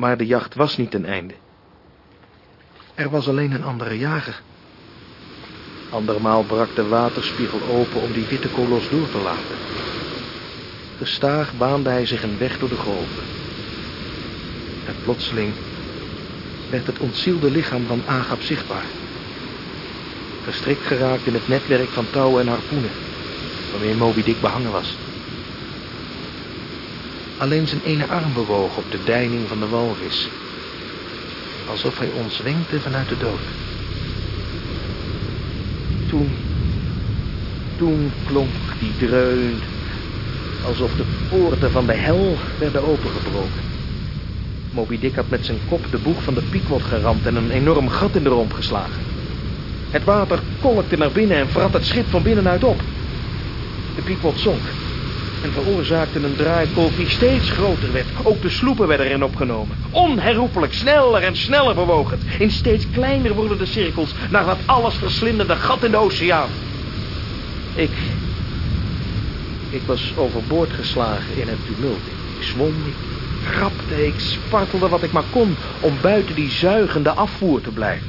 Maar de jacht was niet ten einde. Er was alleen een andere jager. Andermaal brak de waterspiegel open om die witte kolos door te laten. Gestaag baande hij zich een weg door de golven. En plotseling werd het ontzielde lichaam van Agap zichtbaar. Verstrikt geraakt in het netwerk van touwen en harpoenen, waarmee Moby Dick behangen was. Alleen zijn ene arm bewoog op de deining van de walvis, alsof hij ons wenkte vanuit de dood. Toen, toen klonk die dreun, alsof de poorten van de hel werden opengebroken. Moby Dick had met zijn kop de boeg van de Pequod geramd en een enorm gat in de romp geslagen. Het water kolkte naar binnen en vrat het schip van binnenuit op. De Pequod zonk en veroorzaakte een draaikolk die steeds groter werd. Ook de sloepen werden erin opgenomen. Onherroepelijk, sneller en sneller bewogen. In steeds kleiner worden de cirkels naar dat alles verslindende gat in de oceaan. Ik... Ik was overboord geslagen in het tumult. Ik zwom, ik rapte, ik spartelde wat ik maar kon... om buiten die zuigende afvoer te blijven.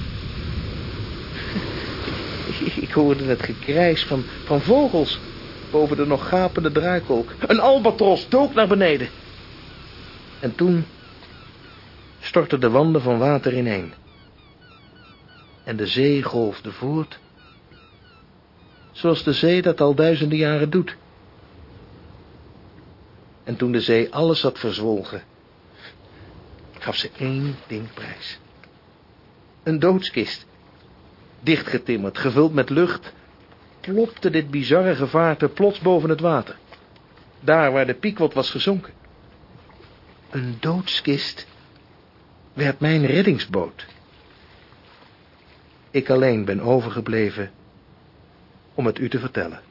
Ik hoorde het gekrijs van, van vogels boven de nog gapende draaikolk. Een albatros dook naar beneden. En toen stortten de wanden van water ineen. En de zee golfde voort, zoals de zee dat al duizenden jaren doet. En toen de zee alles had verzwolgen, gaf ze één ding prijs. Een doodskist, dichtgetimmerd, gevuld met lucht plopte dit bizarre gevaarte plots boven het water. Daar waar de Piekwot was gezonken. Een doodskist werd mijn reddingsboot. Ik alleen ben overgebleven om het u te vertellen.